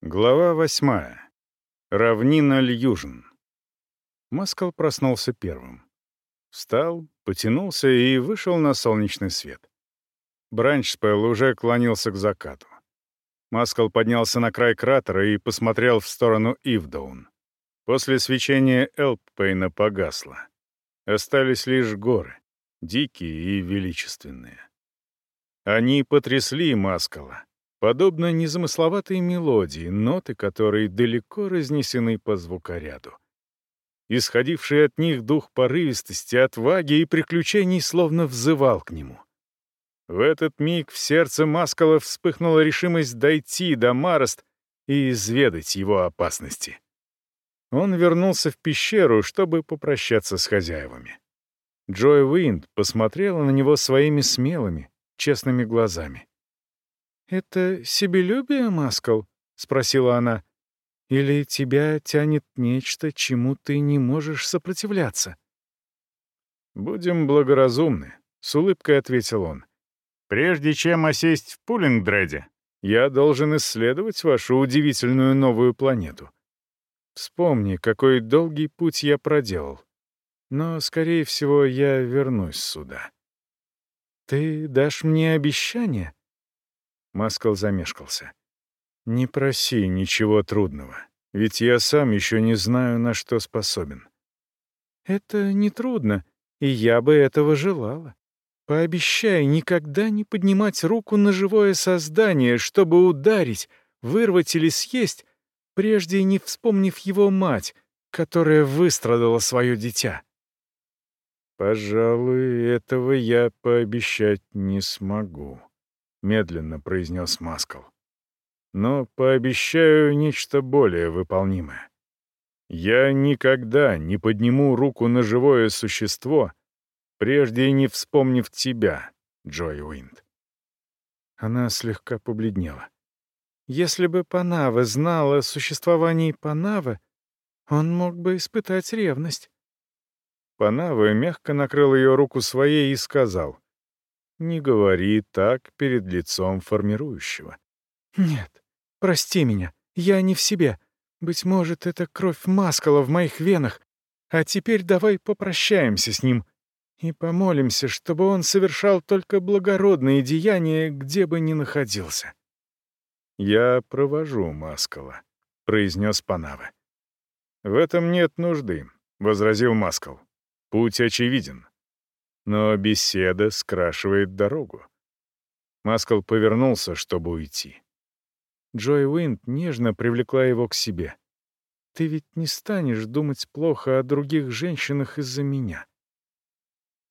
Глава восьмая. Равнина Льюжин. Маскал проснулся первым. Встал, потянулся и вышел на солнечный свет. Бранчспелл уже клонился к закату. Маскал поднялся на край кратера и посмотрел в сторону Ивдаун. После свечения Элппейна погасло. Остались лишь горы, дикие и величественные. Они потрясли Маскала, подобно незамысловатой мелодии, ноты которой далеко разнесены по звукоряду. Исходивший от них дух порывистости, отваги и приключений словно взывал к нему. В этот миг в сердце Маскала вспыхнула решимость дойти до Марост и изведать его опасности. Он вернулся в пещеру, чтобы попрощаться с хозяевами. Джой Уинд посмотрела на него своими смелыми, честными глазами. «Это себелюбие, Маскал?» — спросила она. «Или тебя тянет нечто, чему ты не можешь сопротивляться?» «Будем благоразумны», — с улыбкой ответил он. «Прежде чем осесть в Пулингдреде, я должен исследовать вашу удивительную новую планету. Вспомни, какой долгий путь я проделал. Но, скорее всего, я вернусь сюда». «Ты дашь мне обещание?» Маскал замешкался. «Не проси ничего трудного, ведь я сам еще не знаю, на что способен». «Это нетрудно, и я бы этого желала. Пообещай никогда не поднимать руку на живое создание, чтобы ударить, вырвать или съесть, прежде не вспомнив его мать, которая выстрадала свое дитя». «Пожалуй, этого я пообещать не смогу», — медленно произнес Маскал. «Но пообещаю нечто более выполнимое. Я никогда не подниму руку на живое существо, прежде не вспомнив тебя, Джой Уинд». Она слегка побледнела. Если бы Панава знала о существовании Панавы, он мог бы испытать ревность. Панава мягко накрыл ее руку своей и сказал — не говори так перед лицом формирующего. «Нет, прости меня, я не в себе. Быть может, это кровь Маскала в моих венах. А теперь давай попрощаемся с ним и помолимся, чтобы он совершал только благородные деяния, где бы ни находился». «Я провожу Маскала», — произнес Панава. «В этом нет нужды», — возразил Маскал. «Путь очевиден но беседа скрашивает дорогу. Маскал повернулся, чтобы уйти. Джой Уинд нежно привлекла его к себе. «Ты ведь не станешь думать плохо о других женщинах из-за меня».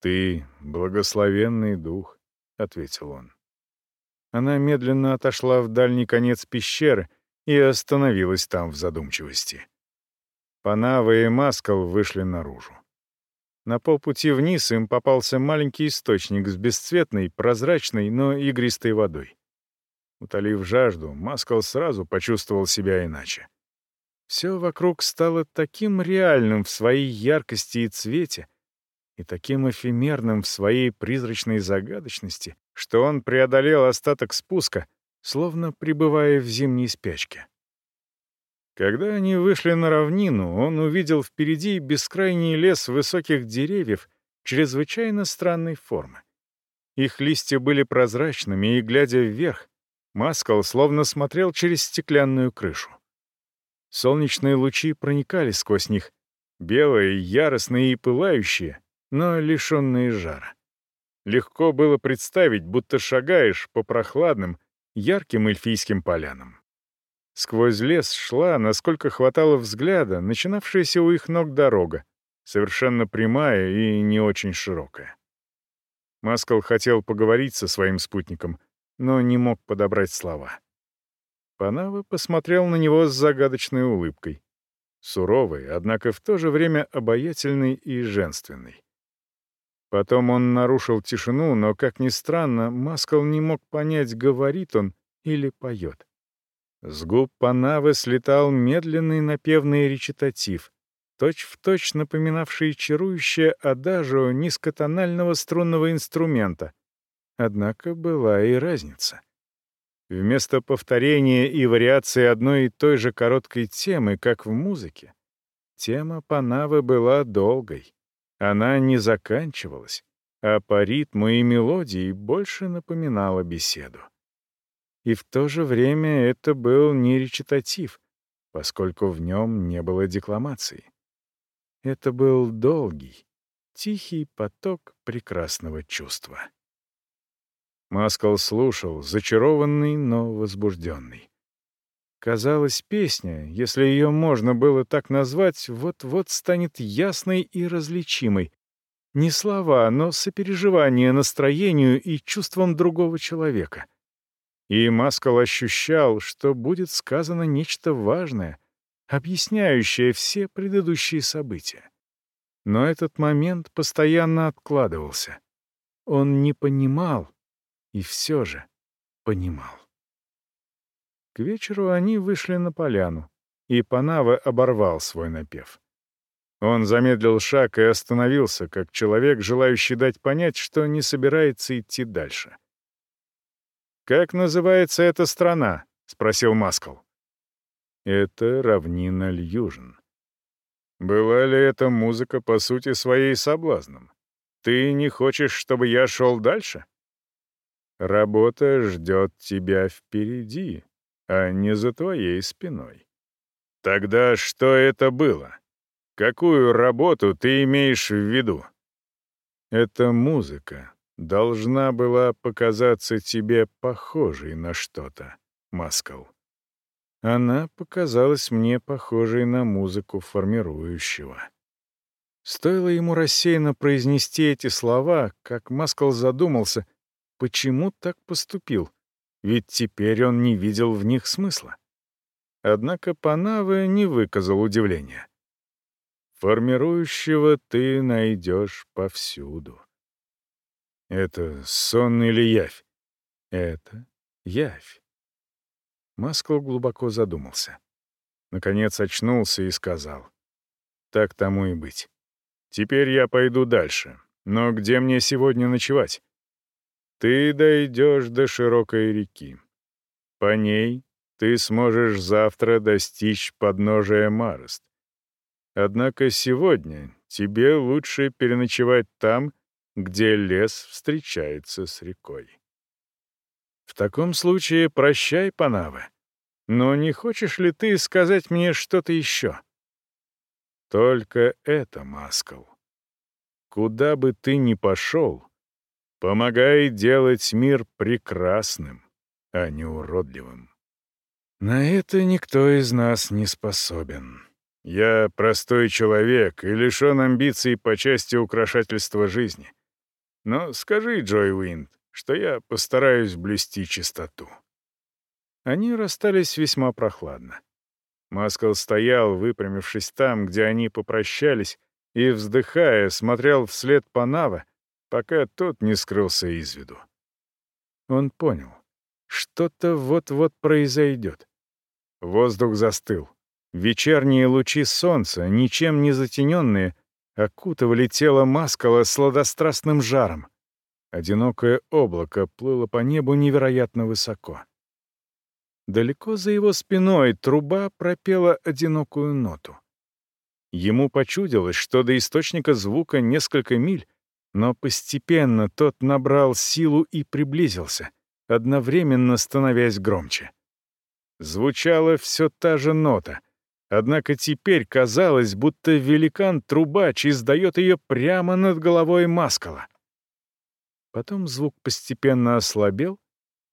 «Ты — благословенный дух», — ответил он. Она медленно отошла в дальний конец пещеры и остановилась там в задумчивости. Панава и Маскал вышли наружу. На полпути вниз им попался маленький источник с бесцветной, прозрачной, но игристой водой. Утолив жажду, Маскал сразу почувствовал себя иначе. Все вокруг стало таким реальным в своей яркости и цвете, и таким эфемерным в своей призрачной загадочности, что он преодолел остаток спуска, словно пребывая в зимней спячке. Когда они вышли на равнину, он увидел впереди бескрайний лес высоких деревьев чрезвычайно странной формы. Их листья были прозрачными, и, глядя вверх, Маскал словно смотрел через стеклянную крышу. Солнечные лучи проникали сквозь них, белые, яростные и пылающие, но лишенные жара. Легко было представить, будто шагаешь по прохладным, ярким эльфийским полянам. Сквозь лес шла, насколько хватало взгляда, начинавшаяся у их ног дорога, совершенно прямая и не очень широкая. Маскал хотел поговорить со своим спутником, но не мог подобрать слова. Панава посмотрел на него с загадочной улыбкой. Суровой, однако в то же время обаятельной и женственной. Потом он нарушил тишину, но, как ни странно, Маскал не мог понять, говорит он или поет. С губ Панавы слетал медленный напевный речитатив, точь-в-точь точь напоминавший чарующее адажио низкотонального струнного инструмента. Однако была и разница. Вместо повторения и вариации одной и той же короткой темы, как в музыке, тема Панавы была долгой. Она не заканчивалась, а по ритму и мелодии больше напоминала беседу. И в то же время это был не речитатив, поскольку в нем не было декламации. Это был долгий, тихий поток прекрасного чувства. Маскал слушал, зачарованный, но возбужденный. Казалось, песня, если ее можно было так назвать, вот-вот станет ясной и различимой. Не слова, но сопереживание настроению и чувствам другого человека. И Маскал ощущал, что будет сказано нечто важное, объясняющее все предыдущие события. Но этот момент постоянно откладывался. Он не понимал, и все же понимал. К вечеру они вышли на поляну, и Панава оборвал свой напев. Он замедлил шаг и остановился, как человек, желающий дать понять, что не собирается идти дальше. «Как называется эта страна?» — спросил Маскал. «Это равнина Льюжин». «Была ли эта музыка по сути своей соблазном? Ты не хочешь, чтобы я шел дальше?» Работа ждет тебя впереди, а не за твоей спиной. Тогда что это было? Какую работу ты имеешь в виду? Эта музыка должна была показаться тебе похожей на что-то, Маскал. Она показалась мне похожей на музыку формирующего. Стоило ему рассеянно произнести эти слова, как Маскал задумался — Почему так поступил? Ведь теперь он не видел в них смысла. Однако Панаве не выказал удивления. Формирующего ты найдешь повсюду. Это сон или явь? Это явь. Маскл глубоко задумался. Наконец очнулся и сказал. Так тому и быть. Теперь я пойду дальше. Но где мне сегодня ночевать? Ты дойдешь до широкой реки. По ней ты сможешь завтра достичь подножия Марост. Однако сегодня тебе лучше переночевать там, где лес встречается с рекой. В таком случае прощай, Панава. Но не хочешь ли ты сказать мне что-то еще? Только это, Маскал. Куда бы ты ни пошел, Помогай делать мир прекрасным, а не уродливым. На это никто из нас не способен. Я простой человек и лишен амбиций по части украшательства жизни. Но скажи, Джой Уинд, что я постараюсь блюсти чистоту. Они расстались весьма прохладно. Маскал стоял, выпрямившись там, где они попрощались, и, вздыхая, смотрел вслед Панава, пока тот не скрылся из виду. Он понял, что-то вот-вот произойдет. Воздух застыл. Вечерние лучи солнца, ничем не затененные, окутывали тело Маскала сладострастным жаром. Одинокое облако плыло по небу невероятно высоко. Далеко за его спиной труба пропела одинокую ноту. Ему почудилось, что до источника звука несколько миль, но постепенно тот набрал силу и приблизился, одновременно становясь громче. Звучала все та же нота, однако теперь казалось, будто великан-трубач издает ее прямо над головой Маскала. Потом звук постепенно ослабел,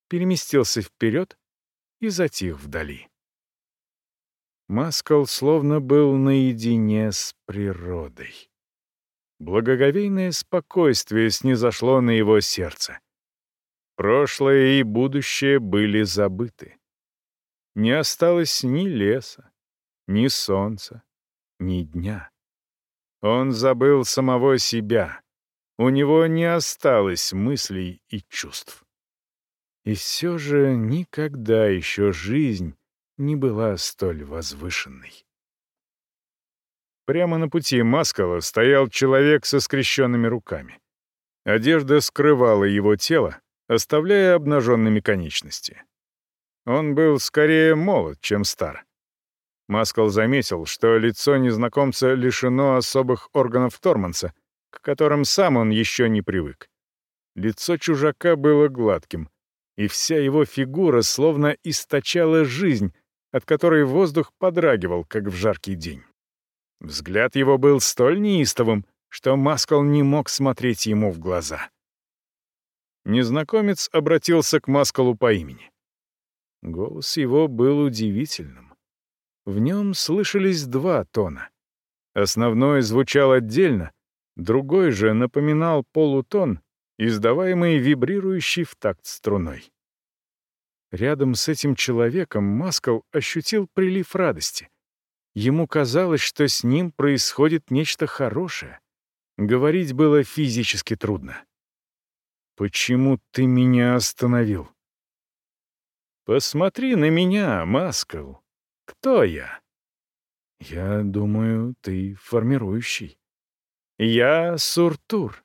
переместился вперед и затих вдали. Маскал словно был наедине с природой. Благоговейное спокойствие снизошло на его сердце. Прошлое и будущее были забыты. Не осталось ни леса, ни солнца, ни дня. Он забыл самого себя. У него не осталось мыслей и чувств. И все же никогда еще жизнь не была столь возвышенной. Прямо на пути Маскала стоял человек со скрещенными руками. Одежда скрывала его тело, оставляя обнаженными конечности. Он был скорее молод, чем стар. Маскал заметил, что лицо незнакомца лишено особых органов Торманса, к которым сам он еще не привык. Лицо чужака было гладким, и вся его фигура словно источала жизнь, от которой воздух подрагивал, как в жаркий день. Взгляд его был столь неистовым, что Маскал не мог смотреть ему в глаза. Незнакомец обратился к Маскалу по имени. Голос его был удивительным. В нем слышались два тона. Основной звучал отдельно, другой же напоминал полутон, издаваемый вибрирующий в такт струной. Рядом с этим человеком Маскал ощутил прилив радости. Ему казалось, что с ним происходит нечто хорошее. Говорить было физически трудно. «Почему ты меня остановил?» «Посмотри на меня, Маскал. Кто я?» «Я думаю, ты формирующий». «Я Суртур».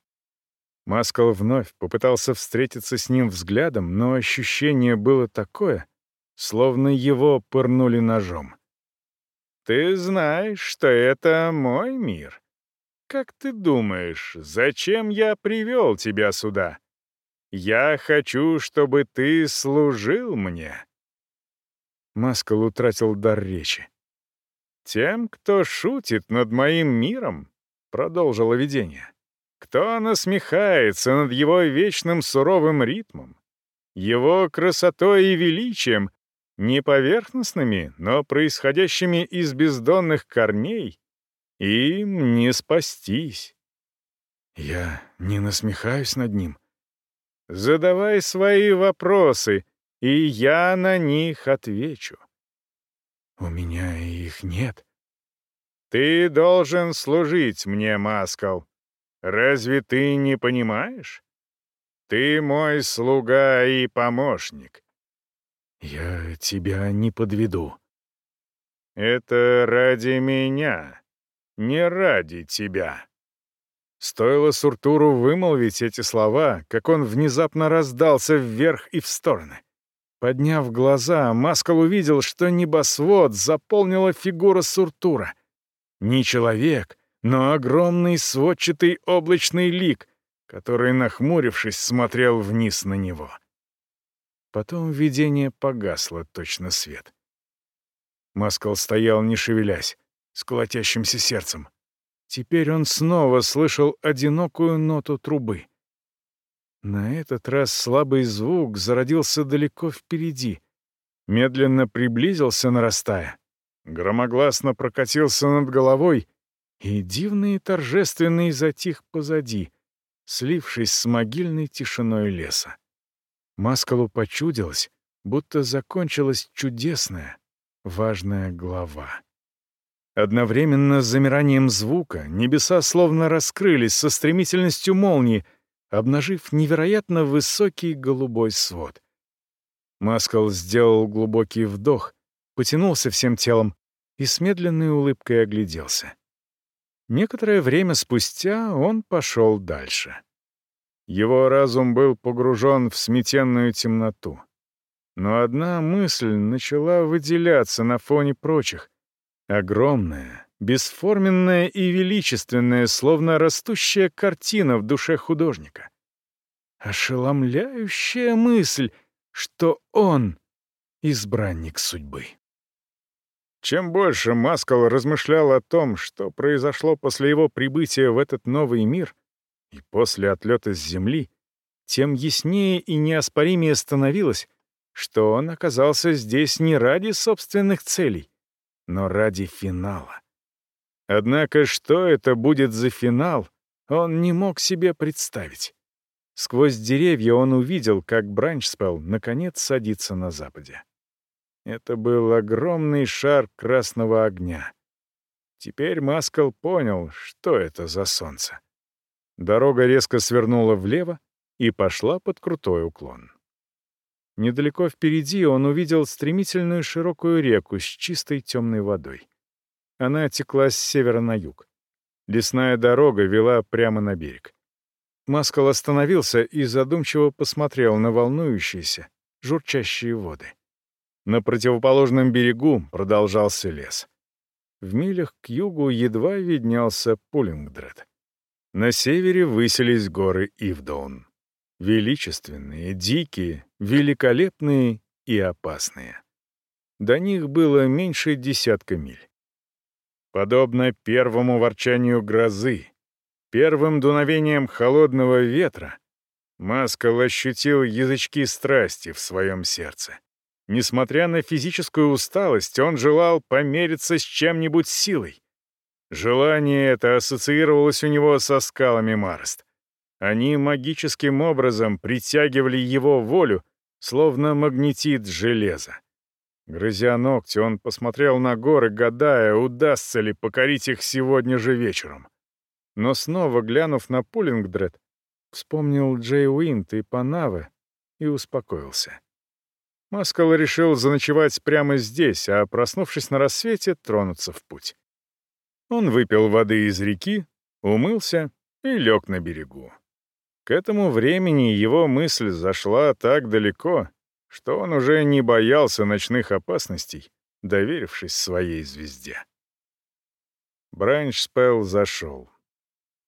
Маскал вновь попытался встретиться с ним взглядом, но ощущение было такое, словно его пырнули ножом. «Ты знаешь, что это мой мир. Как ты думаешь, зачем я привел тебя сюда?» Я хочу, чтобы ты служил мне». Маскал утратил дар речи. «Тем, кто шутит над моим миром», — продолжило видение, «кто насмехается над его вечным суровым ритмом, его красотой и величием, не поверхностными, но происходящими из бездонных корней, им не спастись». «Я не насмехаюсь над ним», Задавай свои вопросы, и я на них отвечу. У меня их нет. Ты должен служить мне, Маскал. Разве ты не понимаешь? Ты мой слуга и помощник. Я тебя не подведу. Это ради меня, не ради тебя. Стоило Суртуру вымолвить эти слова, как он внезапно раздался вверх и в стороны. Подняв глаза, Маскал увидел, что небосвод заполнила фигура Суртура. Не человек, но огромный сводчатый облачный лик, который, нахмурившись, смотрел вниз на него. Потом видение погасло, точно свет. Маскал стоял, не шевелясь, с колотящимся сердцем. Теперь он снова слышал одинокую ноту трубы. На этот раз слабый звук зародился далеко впереди. Медленно приблизился, нарастая. Громогласно прокатился над головой, и дивный и торжественный затих позади, слившись с могильной тишиной леса. Маскалу почудилось, будто закончилась чудесная, важная глава. Одновременно с замиранием звука небеса словно раскрылись со стремительностью молнии, обнажив невероятно высокий голубой свод. Маскал сделал глубокий вдох, потянулся всем телом и с медленной улыбкой огляделся. Некоторое время спустя он пошел дальше. Его разум был погружен в сметенную темноту. Но одна мысль начала выделяться на фоне прочих — Огромная, бесформенная и величественная, словно растущая картина в душе художника. Ошеломляющая мысль, что он — избранник судьбы. Чем больше Маскал размышлял о том, что произошло после его прибытия в этот новый мир и после отлета с Земли, тем яснее и неоспоримее становилось, что он оказался здесь не ради собственных целей, но ради финала. Однако что это будет за финал, он не мог себе представить. Сквозь деревья он увидел, как Бранчспелл наконец садится на западе. Это был огромный шар красного огня. Теперь Маскал понял, что это за солнце. Дорога резко свернула влево и пошла под крутой уклон. Недалеко впереди он увидел стремительную широкую реку с чистой темной водой. Она текла с севера на юг. Лесная дорога вела прямо на берег. Маскал остановился и задумчиво посмотрел на волнующиеся, журчащие воды. На противоположном берегу продолжался лес. В милях к югу едва виднелся Пулингдред. На севере высились горы Ивдоун. Величественные, дикие, великолепные и опасные. До них было меньше десятка миль. Подобно первому ворчанию грозы, первым дуновением холодного ветра, Маскал ощутил язычки страсти в своем сердце. Несмотря на физическую усталость, он желал помериться с чем-нибудь силой. Желание это ассоциировалось у него со скалами Марст. Они магическим образом притягивали его волю, словно магнетит железо. Грызя ногти, он посмотрел на горы, гадая, удастся ли покорить их сегодня же вечером. Но снова, глянув на Пулингдред, вспомнил Джей Уинт и Панавы и успокоился. Маскал решил заночевать прямо здесь, а, проснувшись на рассвете, тронуться в путь. Он выпил воды из реки, умылся и лег на берегу. К этому времени его мысль зашла так далеко, что он уже не боялся ночных опасностей, доверившись своей звезде. Бранчспелл зашел.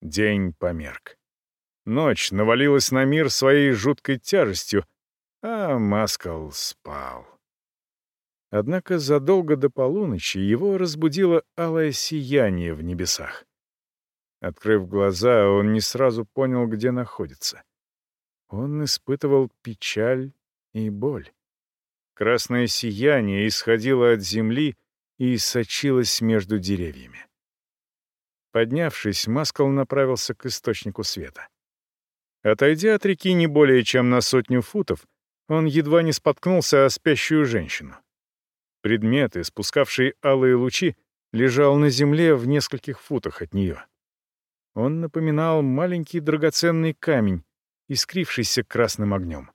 День померк. Ночь навалилась на мир своей жуткой тяжестью, а Маскал спал. Однако задолго до полуночи его разбудило алое сияние в небесах. Открыв глаза, он не сразу понял, где находится. Он испытывал печаль и боль. Красное сияние исходило от земли и сочилось между деревьями. Поднявшись, Маскал направился к источнику света. Отойдя от реки не более чем на сотню футов, он едва не споткнулся о спящую женщину. Предмет, испускавший алые лучи, лежал на земле в нескольких футах от нее. Он напоминал маленький драгоценный камень, искрившийся красным огнем.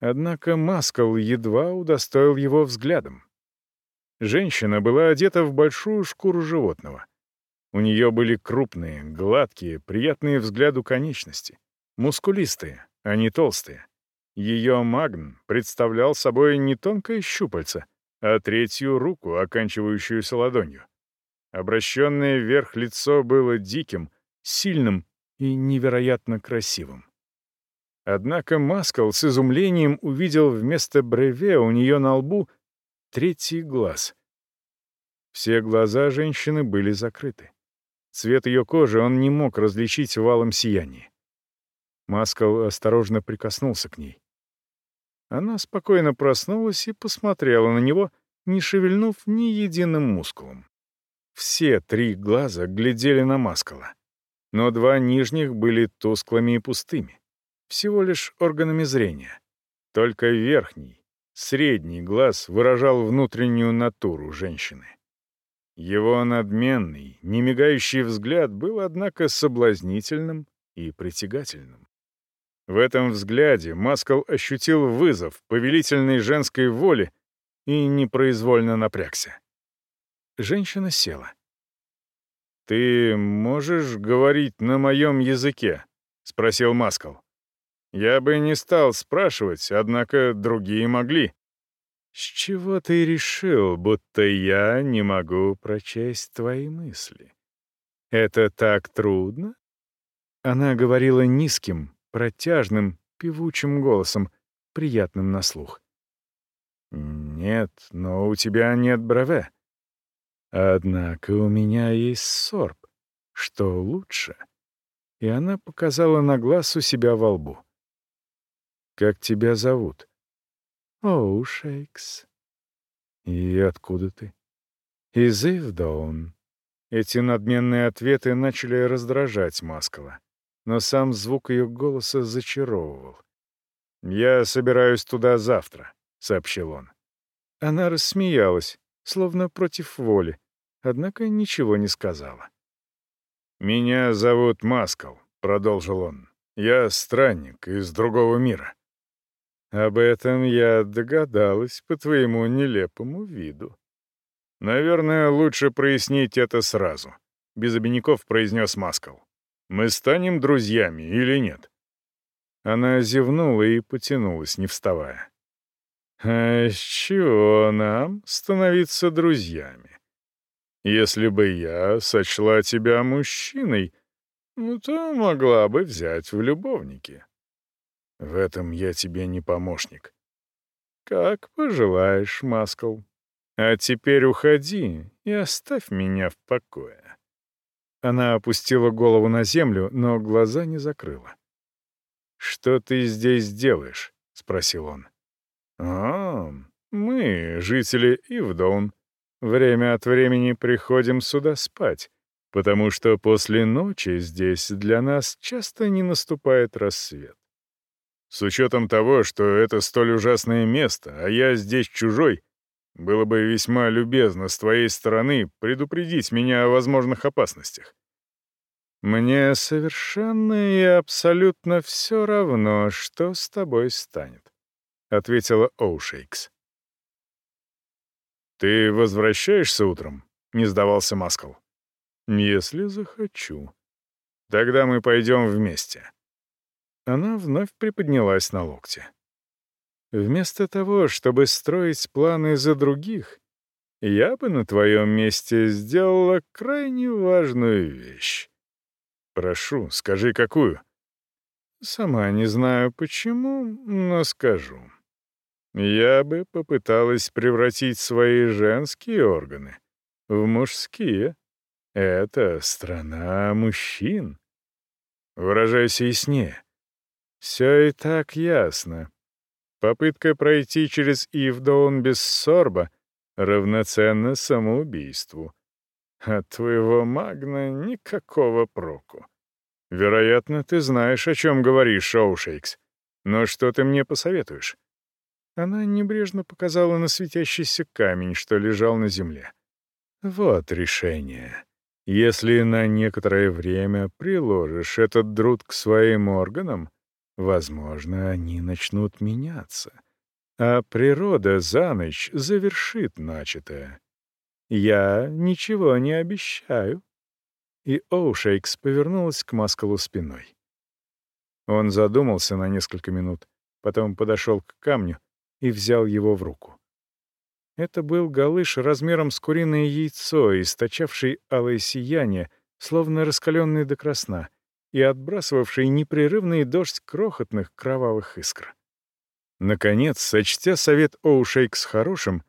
Однако Маскал едва удостоил его взглядом. Женщина была одета в большую шкуру животного. У нее были крупные, гладкие, приятные взгляду конечности. Мускулистые, а не толстые. Ее магн представлял собой не тонкое щупальце, а третью руку, оканчивающуюся ладонью. Обращенное вверх лицо было диким, сильным и невероятно красивым. Однако Маскал с изумлением увидел вместо бреве у нее на лбу третий глаз. Все глаза женщины были закрыты. Цвет ее кожи он не мог различить валом сиянии. Маскал осторожно прикоснулся к ней. Она спокойно проснулась и посмотрела на него, не шевельнув ни единым мускулом. Все три глаза глядели на Маскала, но два нижних были тусклыми и пустыми всего лишь органами зрения. Только верхний, средний глаз выражал внутреннюю натуру женщины. Его надменный, немигающий взгляд был, однако, соблазнительным и притягательным. В этом взгляде Маскал ощутил вызов повелительной женской воли и непроизвольно напрягся. Женщина села. «Ты можешь говорить на моем языке?» — спросил Маскал. Я бы не стал спрашивать, однако другие могли. «С чего ты решил, будто я не могу прочесть твои мысли? Это так трудно?» Она говорила низким, протяжным, певучим голосом, приятным на слух. «Нет, но у тебя нет брове. Однако у меня есть сорб, что лучше». И она показала на глаз у себя во лбу. Как тебя зовут? Оу, Шейкс. И откуда ты? Из Ивдаун. Эти надменные ответы начали раздражать Маскала, но сам звук ее голоса зачаровывал. «Я собираюсь туда завтра», — сообщил он. Она рассмеялась, словно против воли, однако ничего не сказала. «Меня зовут Маскал», — продолжил он. «Я странник из другого мира. Об этом я догадалась по твоему нелепому виду. Наверное, лучше прояснить это сразу, без обиняков произнес Маскал. Мы станем друзьями или нет? Она зевнула и потянулась, не вставая. А с чего нам становиться друзьями? Если бы я сочла тебя мужчиной, ну, то могла бы взять в любовники. В этом я тебе не помощник. Как пожелаешь, Маскл. А теперь уходи и оставь меня в покое. Она опустила голову на землю, но глаза не закрыла. «Что ты здесь делаешь?» — спросил он. «А, мы, жители Ивдоун, время от времени приходим сюда спать, потому что после ночи здесь для нас часто не наступает рассвет. С учетом того, что это столь ужасное место, а я здесь чужой, было бы весьма любезно с твоей стороны предупредить меня о возможных опасностях. Мне совершенно и абсолютно все равно, что с тобой станет, — ответила Оушейкс. «Ты возвращаешься утром?» — не сдавался Маскал. «Если захочу. Тогда мы пойдем вместе». Она вновь приподнялась на локте. Вместо того, чтобы строить планы за других, я бы на твоем месте сделала крайне важную вещь. Прошу, скажи, какую? Сама не знаю почему, но скажу. Я бы попыталась превратить свои женские органы в мужские. Это страна мужчин. Выражайся яснее. Все и так ясно. Попытка пройти через Ивдоун без сорба равноценна самоубийству. От твоего магна никакого проку. Вероятно, ты знаешь, о чем говоришь, Шоушейкс. Но что ты мне посоветуешь? Она небрежно показала на светящийся камень, что лежал на земле. Вот решение. Если на некоторое время приложишь этот друд к своим органам, Возможно, они начнут меняться, а природа за ночь завершит начатое. Я ничего не обещаю. И Оушейкс повернулась к Маскалу спиной. Он задумался на несколько минут, потом подошел к камню и взял его в руку. Это был галыш размером с куриное яйцо, источавший алое сияние, словно раскаленный до красна — и отбрасывавший непрерывный дождь крохотных кровавых искр. Наконец, сочтя совет Оушейкс хорошим,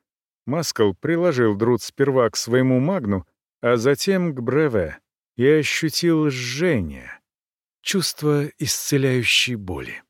Маскал приложил друд сперва к своему магну, а затем к бреве, и ощутил жжение, чувство исцеляющей боли.